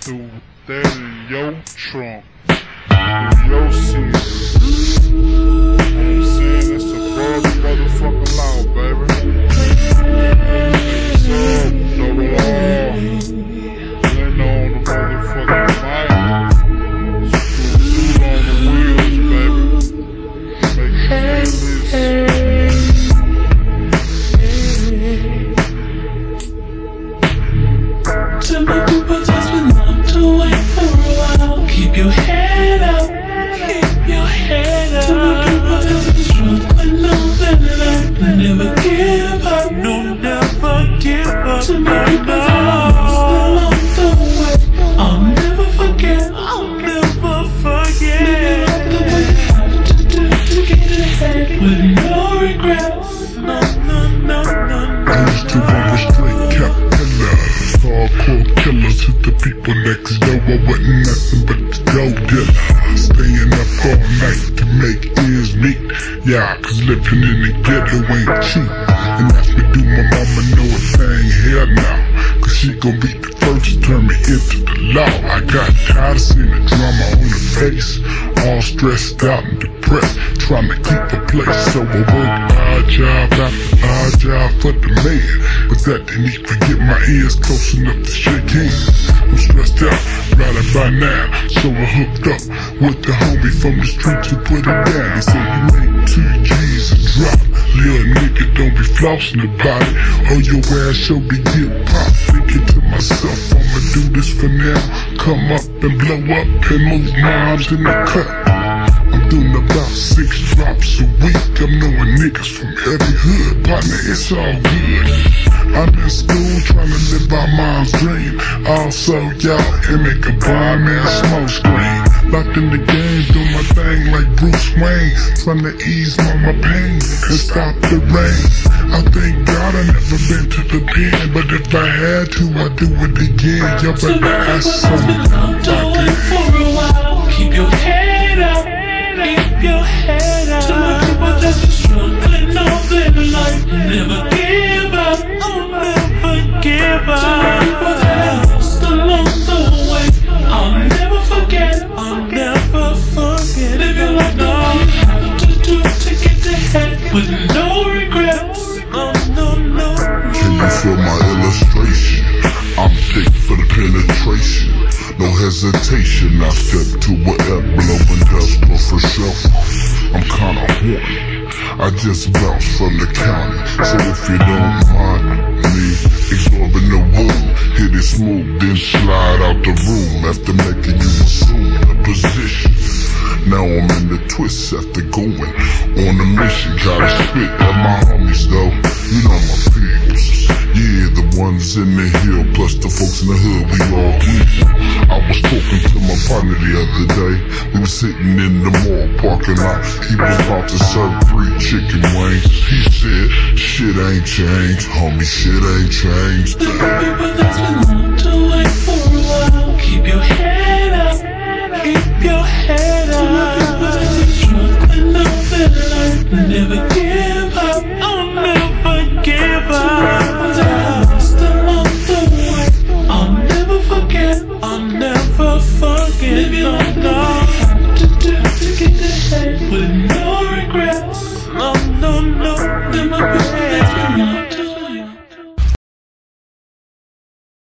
threw that in your trunk. In your. I'm saying it's a brother motherfucking law, baby. What's up, double R? On the motherfucking Never give up. No, dope dealer, staying up all night to make ends meet. Yeah, cause living in the ghetto ain't cheap. And ask me, do my mama know a thing? Hell no, cause she gon' be the first to turn me into the law. I got tired of seeing the drama on her face, all stressed out and depressed, trying to keep a place. So I worked odd job after odd job for the man, but that didn't even get my ears close enough to shake hands. I'm stressed out, right by now, so I hooked up with the homie from the streets who put it down. Said you make two G's a drop, little nigga don't be flossing about it, or your ass show be get pop. Thinking to myself, I'ma do this for now, come up and blow up and move moms in the cut. Doing about six drops a week. I'm knowing niggas from every hood. Partner, it's all good. I'm in school trying to live my mom's dream. Also, y'all, make a bomb and smoke screen. Locked in the game, do my thing like Bruce Wayne. Trying to ease all my pain and stop the rain. I thank God I never been to the pen, but if I had to, I'd do it again. Y'all To better my give up. Along the way. I'll never forget. I'll never forget. Way you have to do to get ahead with no regrets. No, no, no. Can you feel my illustration? I'm thick for the penetration. No hesitation, I step to whatever go for shelf. I'm kinda horny. I just bounce from the county. So if you don't mind smooth, then slide out the room after making you assume the position. Now I'm in the twist after going on a mission. Gotta spit at my homies though. You know my peeps. Yeah, the ones in the hill, plus the folks in the hood, we all equal. I was talking to my partner the other day. We was sitting in the mall parking lot. He was about to serve three chicken wings. He said, shit ain't changed, homie, shit ain't changed. Never give